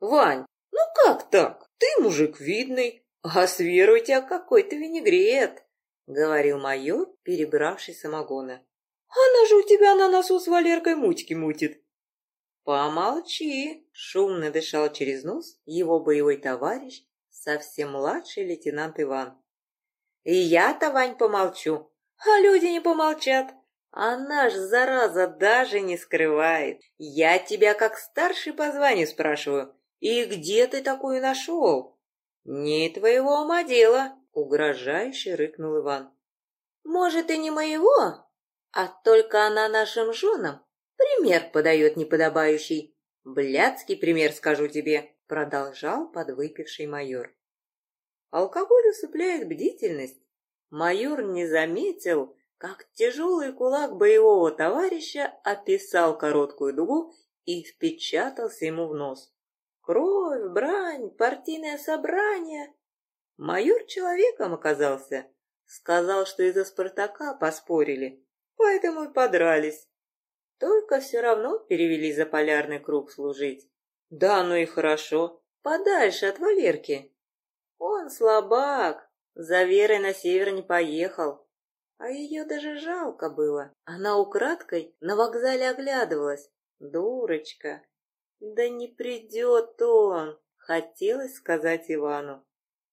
Вань, ну как так? Ты мужик видный, а с верой у тебя какой-то винегрет, говорил майор, перебравший самогона. Она же у тебя на носу с Валеркой мутики мутит. «Помолчи!» — шумно дышал через нос его боевой товарищ, совсем младший лейтенант Иван. «И я-то, Вань, помолчу, а люди не помолчат. Она ж, зараза, даже не скрывает. Я тебя как старший по званию спрашиваю, и где ты такую нашел?» «Не твоего ума дело!» — угрожающе рыкнул Иван. «Может, и не моего, а только она нашим женам Пример подает неподобающий. Блядский пример, скажу тебе, продолжал подвыпивший майор. Алкоголь усыпляет бдительность. Майор не заметил, как тяжелый кулак боевого товарища описал короткую дугу и впечатался ему в нос. Кровь, брань, партийное собрание. Майор человеком оказался. Сказал, что из-за Спартака поспорили, поэтому и подрались. Только все равно перевели за полярный круг служить. Да, ну и хорошо. Подальше от Валерки. Он слабак, за Верой на север не поехал. А ее даже жалко было. Она украдкой на вокзале оглядывалась. Дурочка. Да не придет он, хотелось сказать Ивану.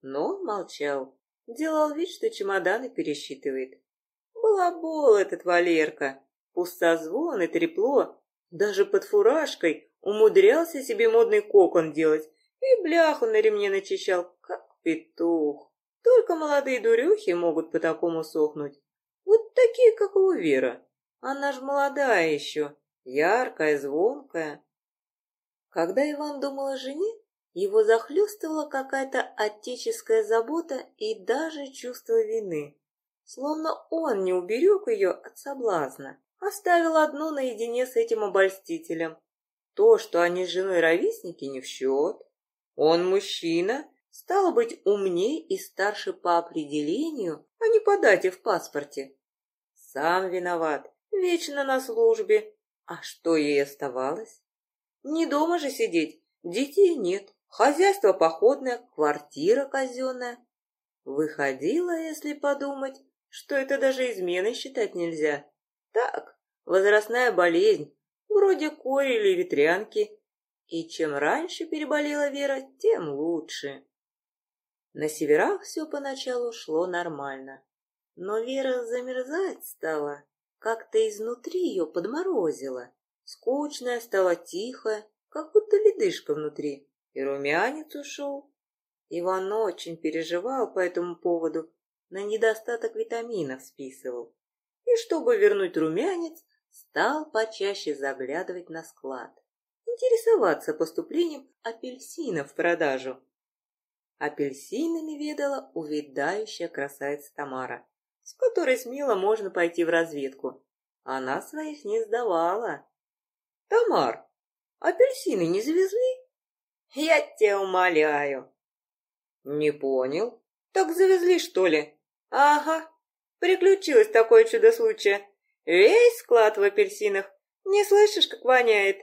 Но он молчал. Делал вид, что чемоданы пересчитывает. Балабол этот Валерка. Пустозвон и трепло. Даже под фуражкой умудрялся себе модный кокон делать и бляху на ремне начищал, как петух. Только молодые дурехи могут по такому сохнуть. Вот такие, как у Вера. Она ж молодая еще, яркая, звонкая. Когда Иван думал о жене, его захлестывала какая-то отеческая забота и даже чувство вины. Словно он не уберег ее от соблазна. Оставил одну наедине с этим обольстителем. То, что они с женой ровесники, не в счет. Он мужчина, стало быть, умней и старше по определению, а не по дате в паспорте. Сам виноват, вечно на службе. А что ей оставалось? Не дома же сидеть, детей нет, хозяйство походное, квартира казенная. Выходило, если подумать, что это даже изменой считать нельзя. Так, возрастная болезнь, вроде кори или ветрянки. И чем раньше переболела Вера, тем лучше. На северах все поначалу шло нормально. Но Вера замерзать стала, как-то изнутри ее подморозило. Скучная стала тихая, как будто ледышка внутри, и румянец ушел. Иван очень переживал по этому поводу, на недостаток витаминов списывал и, чтобы вернуть румянец, стал почаще заглядывать на склад, интересоваться поступлением апельсинов в продажу. Апельсинами ведала увядающая красавица Тамара, с которой смело можно пойти в разведку. Она своих не сдавала. «Тамар, апельсины не завезли?» «Я тебя умоляю». «Не понял. Так завезли, что ли?» «Ага, Приключилось такое чудо-случае. Весь склад в апельсинах. Не слышишь, как воняет?»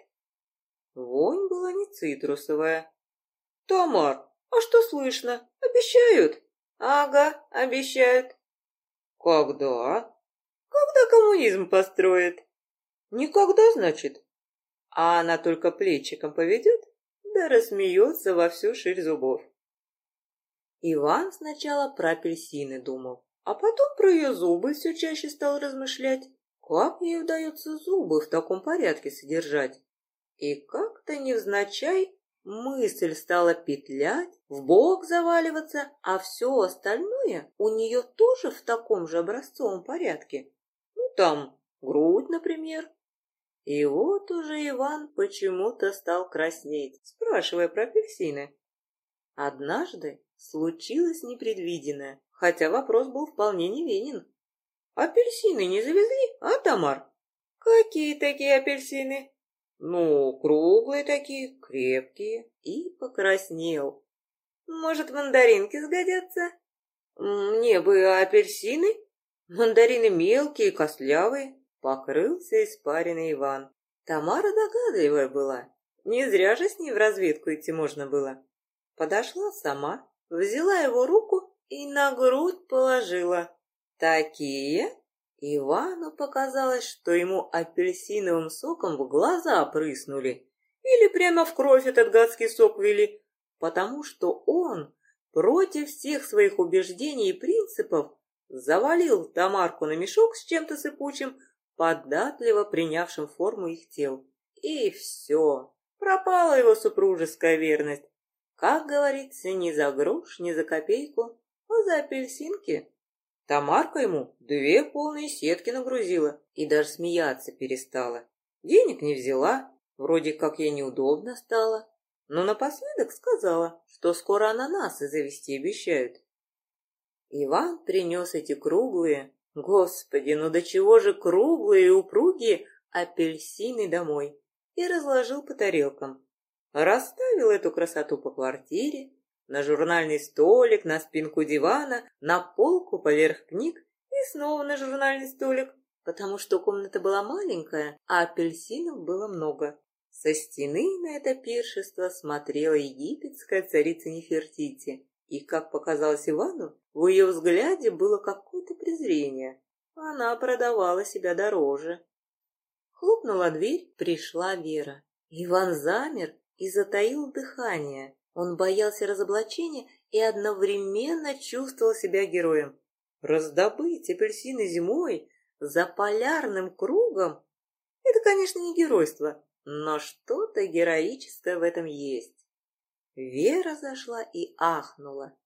Вонь была не цитрусовая. «Тамар, а что слышно? Обещают?» «Ага, обещают». «Когда?» «Когда коммунизм построят?» «Никогда, значит?» А она только плечиком поведет, да рассмеется во всю ширь зубов. Иван сначала про апельсины думал, а потом про ее зубы все чаще стал размышлять, как ей удается зубы в таком порядке содержать. И как-то невзначай мысль стала петлять, в бок заваливаться, а все остальное у нее тоже в таком же образцовом порядке. Ну, там, грудь, например. И вот уже Иван почему-то стал краснеть, спрашивая про апельсины. Однажды случилось непредвиденное хотя вопрос был вполне невинен. «Апельсины не завезли, а, Тамар?» «Какие такие апельсины?» «Ну, круглые такие, крепкие». И покраснел. «Может, мандаринки сгодятся?» «Мне бы апельсины. Мандарины мелкие, костлявые». Покрылся испаренный Иван. Тамара догадливая была. Не зря же с ней в разведку идти можно было. Подошла сама, взяла его руку и на грудь положила. Такие? Ивану показалось, что ему апельсиновым соком в глаза прыснули. Или прямо в кровь этот гадский сок вели, потому что он против всех своих убеждений и принципов завалил Тамарку на мешок с чем-то сыпучим, податливо принявшим форму их тел. И все, пропала его супружеская верность. Как говорится, ни за грош, ни за копейку, а за апельсинки. Тамарка ему две полные сетки нагрузила и даже смеяться перестала. Денег не взяла, вроде как ей неудобно стало, но напоследок сказала, что скоро ананасы завести обещают. Иван принес эти круглые, господи, ну до чего же круглые и упругие апельсины домой и разложил по тарелкам. Расставил эту красоту по квартире, на журнальный столик, на спинку дивана, на полку поверх книг и снова на журнальный столик, потому что комната была маленькая, а апельсинов было много. Со стены на это пиршество смотрела египетская царица Нефертити, и, как показалось Ивану, в ее взгляде было какое-то презрение. Она продавала себя дороже. Хлопнула дверь, пришла Вера. Иван замер и затаил дыхание. Он боялся разоблачения и одновременно чувствовал себя героем. Раздобыть апельсины зимой за полярным кругом — это, конечно, не геройство, но что-то героическое в этом есть. Вера зашла и ахнула.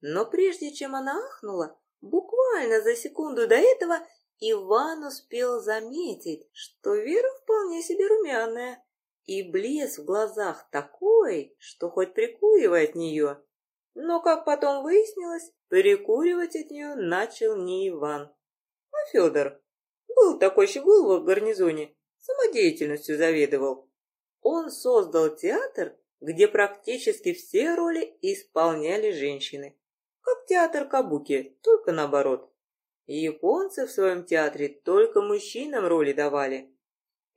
Но прежде чем она ахнула, буквально за секунду до этого Иван успел заметить, что Вера вполне себе румяная, и блеск в глазах такой, что хоть прикуривай от нее. Но, как потом выяснилось, прикуривать от нее начал не Иван, а Федор. Был такой щегол в гарнизоне, самодеятельностью заведовал. Он создал театр, где практически все роли исполняли женщины. Как театр Кабуки, только наоборот. Японцы в своем театре только мужчинам роли давали.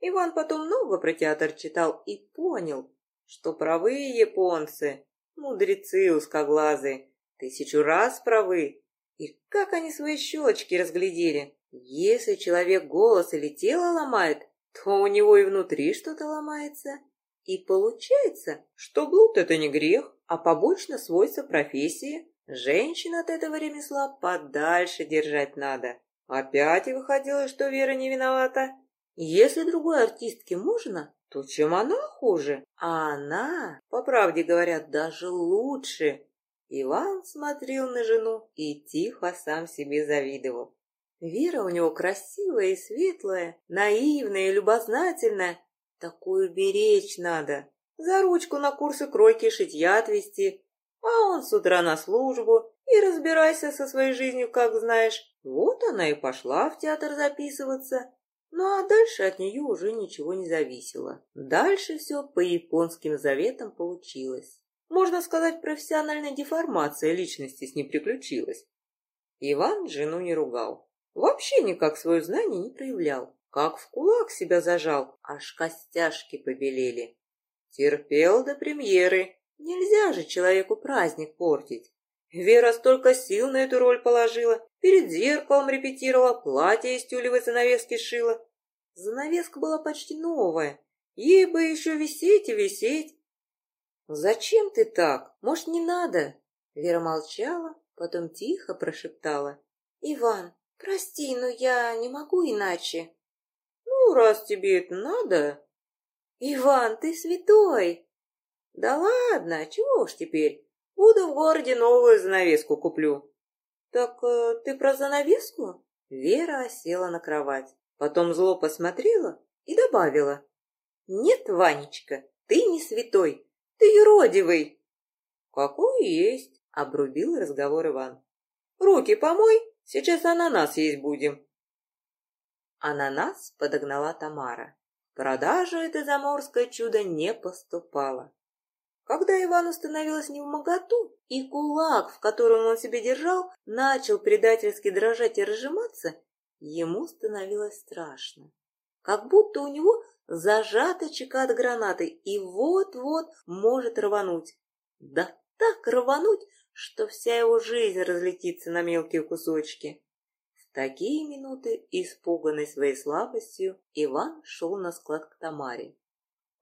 Иван потом много про театр читал и понял, что правы японцы, мудрецы узкоглазые, тысячу раз правы. И как они свои щелочки разглядели. Если человек голос или тело ломает, то у него и внутри что-то ломается. И получается, что блуд — это не грех, а побочно свойство профессии. Женщин от этого ремесла подальше держать надо. Опять и выходило, что Вера не виновата. Если другой артистке можно, то чем она хуже? А она, по правде говорят, даже лучше. Иван смотрел на жену и тихо сам себе завидовал. Вера у него красивая и светлая, наивная и любознательная. Такую беречь надо. За ручку на курсы кройки и шитья отвезти, а он с утра на службу и разбирайся со своей жизнью, как знаешь. Вот она и пошла в театр записываться. Ну а дальше от нее уже ничего не зависело. Дальше все по японским заветам получилось. Можно сказать, профессиональная деформация личности с ней приключилась. Иван жену не ругал. Вообще никак свое знание не проявлял. Как в кулак себя зажал, аж костяшки побелели. Терпел до премьеры, Нельзя же человеку праздник портить. Вера столько сил на эту роль положила, перед зеркалом репетировала, платье из тюлевой занавески шила. Занавеска была почти новая, ей бы еще висеть и висеть. «Зачем ты так? Может, не надо?» Вера молчала, потом тихо прошептала. «Иван, прости, но я не могу иначе». «Ну, раз тебе это надо...» «Иван, ты святой!» Да ладно, чего уж теперь. Буду в городе новую занавеску куплю. Так э, ты про занавеску? Вера села на кровать. Потом зло посмотрела и добавила. Нет, Ванечка, ты не святой, ты юродивый. Какой есть, обрубил разговор Иван. Руки помой, сейчас ананас есть будем. Ананас подогнала Тамара. продажу это заморское чудо не поступало. Когда Ивану становилось не в моготу, и кулак, в котором он себя держал, начал предательски дрожать и разжиматься, ему становилось страшно. Как будто у него зажата чека от гранаты и вот-вот может рвануть. Да так рвануть, что вся его жизнь разлетится на мелкие кусочки. Такие минуты, испуганный своей слабостью, Иван шел на склад к Тамаре.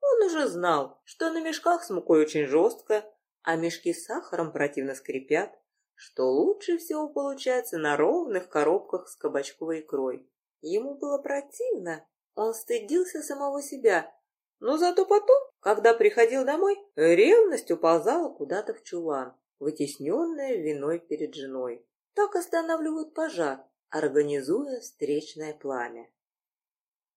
Он уже знал, что на мешках с мукой очень жестко, а мешки с сахаром противно скрипят, что лучше всего получается на ровных коробках с кабачковой икрой. Ему было противно, он стыдился самого себя, но зато потом, когда приходил домой, ревность уползала куда-то в чулан, вытесненная виной перед женой. Так останавливают пожар, организуя встречное пламя.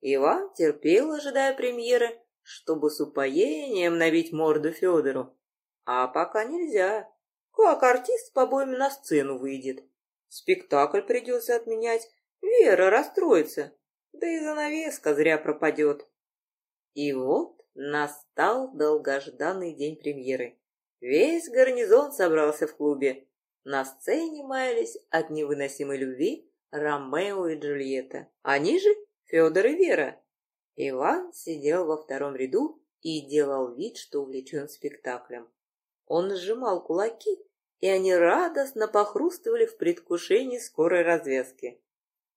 Иван терпел, ожидая премьеры, чтобы с упоением набить морду Федору. А пока нельзя. Как артист с побоями на сцену выйдет? Спектакль придется отменять, Вера расстроится, да и занавеска зря пропадет. И вот настал долгожданный день премьеры. Весь гарнизон собрался в клубе. На сцене маялись от невыносимой любви Ромео и Джульетта. Они же Федор и Вера. Иван сидел во втором ряду и делал вид, что увлечен спектаклем. Он сжимал кулаки, и они радостно похрустывали в предвкушении скорой развязки.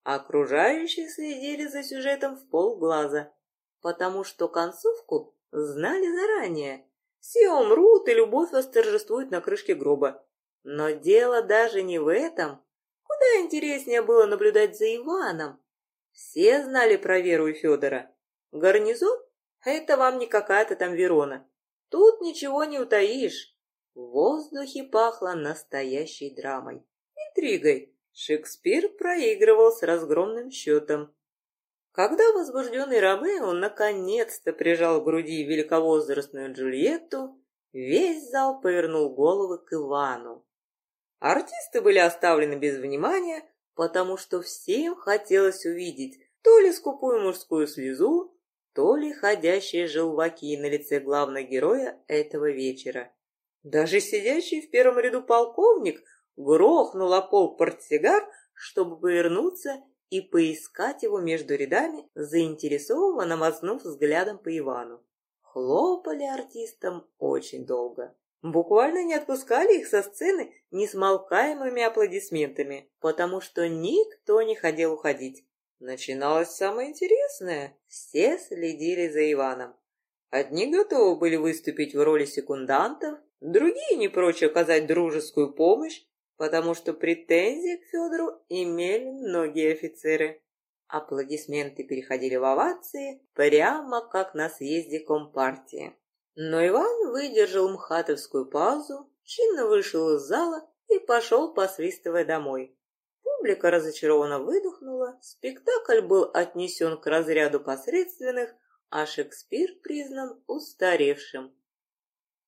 Окружающие следили за сюжетом в полглаза, потому что концовку знали заранее. Все умрут, и любовь восторжествует на крышке гроба. Но дело даже не в этом. Куда интереснее было наблюдать за Иваном. Все знали про Веру и Федора. Гарнизон — это вам не какая-то там Верона. Тут ничего не утаишь. В воздухе пахло настоящей драмой, интригой. Шекспир проигрывал с разгромным счетом. Когда возбужденный Ромео наконец-то прижал к груди великовозрастную Джульетту, весь зал повернул головы к Ивану. Артисты были оставлены без внимания, потому что всем хотелось увидеть то ли скупую мужскую слезу, то ли ходящие желваки на лице главного героя этого вечера. Даже сидящий в первом ряду полковник грохнул о пол портсигар, чтобы повернуться и поискать его между рядами, заинтересованно мазнув взглядом по Ивану. Хлопали артистам очень долго. Буквально не отпускали их со сцены несмолкаемыми аплодисментами, потому что никто не хотел уходить. Начиналось самое интересное. Все следили за Иваном. Одни готовы были выступить в роли секундантов, другие не прочь оказать дружескую помощь, потому что претензии к Федору имели многие офицеры. Аплодисменты переходили в овации, прямо как на съезде Компартии. Но Иван выдержал мхатовскую паузу, чинно вышел из зала и пошел, посвистывая домой. Публика разочарованно выдохнула, спектакль был отнесен к разряду посредственных, а Шекспир признан устаревшим.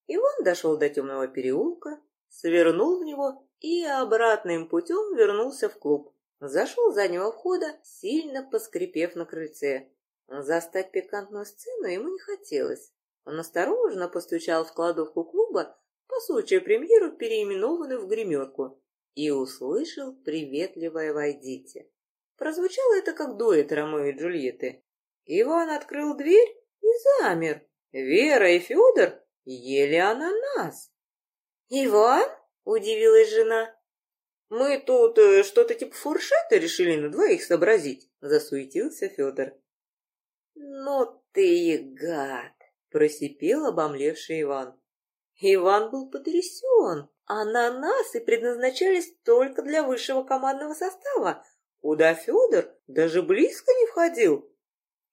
Иван дошел до темного переулка, свернул в него и обратным путем вернулся в клуб. Зашел с заднего входа, сильно поскрипев на крыльце. Застать пикантную сцену ему не хотелось. Он осторожно постучал в кладовку клуба, по случаю премьеру переименованную в гримерку, и услышал приветливое «Войдите». Прозвучало это как дуэт Ромео и Джульетты. Иван открыл дверь и замер. Вера и Федор ели ананас. «Иван?» Удивилась жена. «Мы тут э, что-то типа фуршета решили на двоих сообразить», — засуетился Федор. «Ну ты и гад!» — просипел обомлевший Иван. Иван был потрясен. Ананасы предназначались только для высшего командного состава, куда Федор даже близко не входил.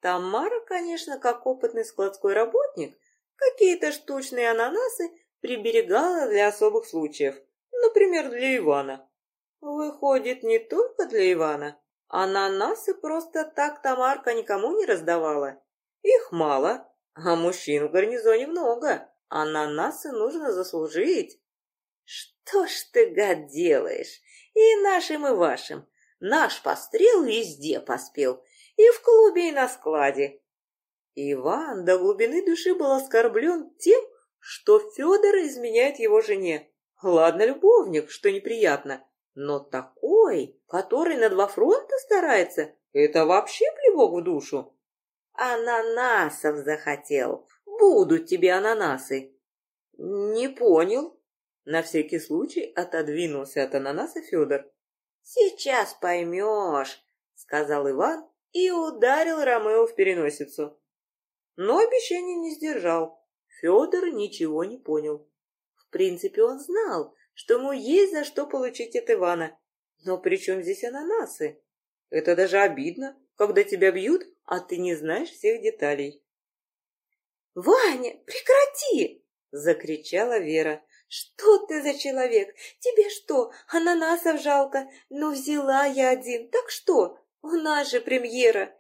Тамара, конечно, как опытный складской работник, какие-то штучные ананасы приберегала для особых случаев, например, для Ивана. Выходит, не только для Ивана. Ананасы просто так Тамарка никому не раздавала. Их мало, а мужчин в гарнизоне много. Ананасы нужно заслужить. Что ж ты, гад, делаешь? И нашим, и вашим. Наш пострел везде поспел. И в клубе, и на складе. Иван до глубины души был оскорблен тем, что Федор изменяет его жене. Ладно, любовник, что неприятно, но такой, который на два фронта старается, это вообще плевок в душу. Ананасов захотел. Будут тебе ананасы. Не понял. На всякий случай отодвинулся от ананаса Федор. Сейчас поймешь, сказал Иван и ударил Ромео в переносицу. Но обещание не сдержал. Федор ничего не понял. В принципе, он знал, что ему есть за что получить от Ивана. Но при чем здесь ананасы? Это даже обидно, когда тебя бьют, а ты не знаешь всех деталей. «Ваня, прекрати!» — закричала Вера. «Что ты за человек? Тебе что, ананасов жалко? Ну, взяла я один, так что? У нас же премьера.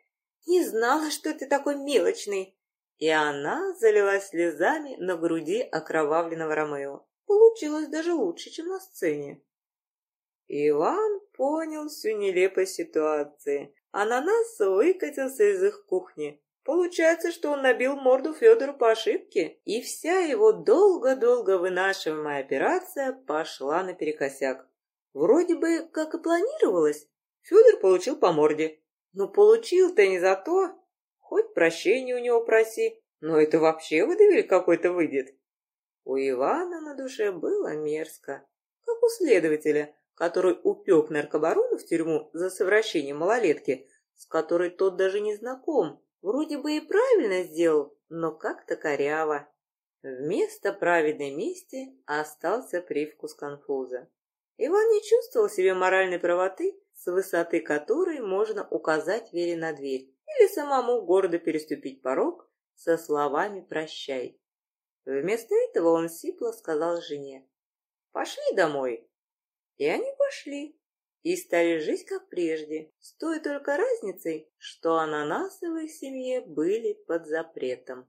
Не знала, что ты такой мелочный». И она залилась слезами на груди окровавленного Ромео. Получилось даже лучше, чем на сцене. Иван понял всю нелепость ситуации. Ананас выкатился из их кухни. Получается, что он набил морду Федору по ошибке, и вся его долго-долго вынашиваемая операция пошла наперекосяк. Вроде бы, как и планировалось, Федор получил по морде. Но получил-то не за то. Хоть прощения у него проси, но это вообще выдавили какой-то выйдет. У Ивана на душе было мерзко, как у следователя, который упек наркобарона в тюрьму за совращение малолетки, с которой тот даже не знаком, Вроде бы и правильно сделал, но как-то коряво. Вместо праведной мести остался привкус конфуза. Иван не чувствовал себе моральной правоты, с высоты которой можно указать Вере на дверь или самому гордо переступить порог со словами «прощай». Вместо этого он сипло сказал жене «Пошли домой». И они пошли и стали жить как прежде, с той только разницей, что ананасы в были под запретом.